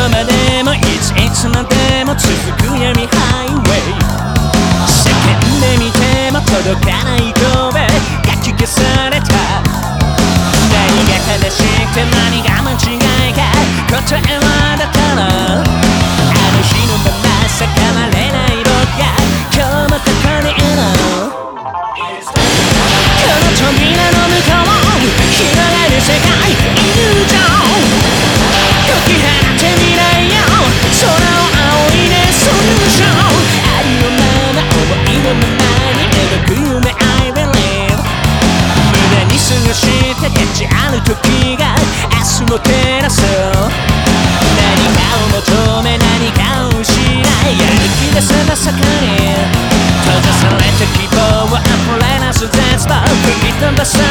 こまでもいちいつまでも続く闇ハイウェイ。世間で見ても届かない声かき消された。何が正しくて何が間違いか。答えはも照らそう何かを求め何かを失い。やる気で出せば盛り閉ざされた希望は溢れなす。絶望吹き飛ばす。